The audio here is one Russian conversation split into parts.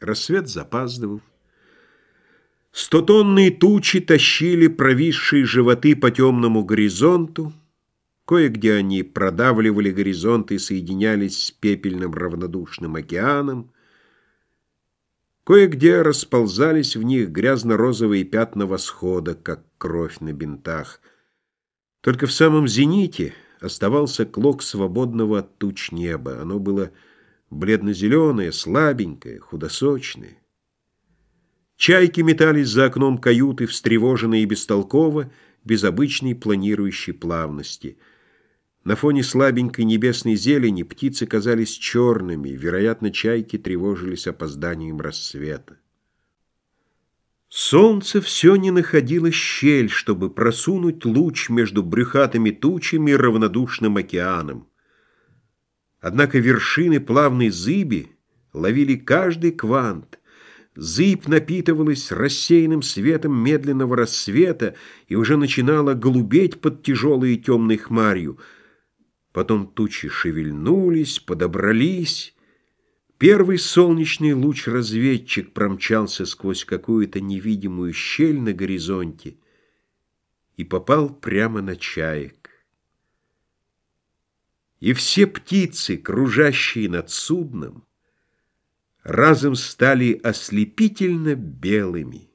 Рассвет запаздывал. Стотонные тучи тащили провисшие животы по темному горизонту. Кое-где они продавливали горизонт и соединялись с пепельным равнодушным океаном. Кое-где расползались в них грязно-розовые пятна восхода, как кровь на бинтах. Только в самом зените оставался клок свободного от туч неба. Оно было бледно-зеленое, слабенькое, худосочное. Чайки метались за окном каюты, встревоженные и бестолково, без обычной планирующей плавности. На фоне слабенькой небесной зелени птицы казались черными, вероятно, чайки тревожились опозданием рассвета. Солнце все не находило щель, чтобы просунуть луч между брюхатыми тучами и равнодушным океаном. Однако вершины плавной зыби ловили каждый квант, Зыбь напитывалась рассеянным светом медленного рассвета и уже начинала голубеть под тяжелой и темной хмарью. Потом тучи шевельнулись, подобрались. Первый солнечный луч-разведчик промчался сквозь какую-то невидимую щель на горизонте и попал прямо на чаек. И все птицы, кружащие над судном, разом стали ослепительно белыми.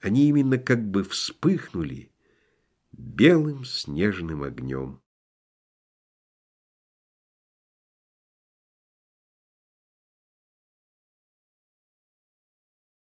Они именно как бы вспыхнули белым снежным огнем.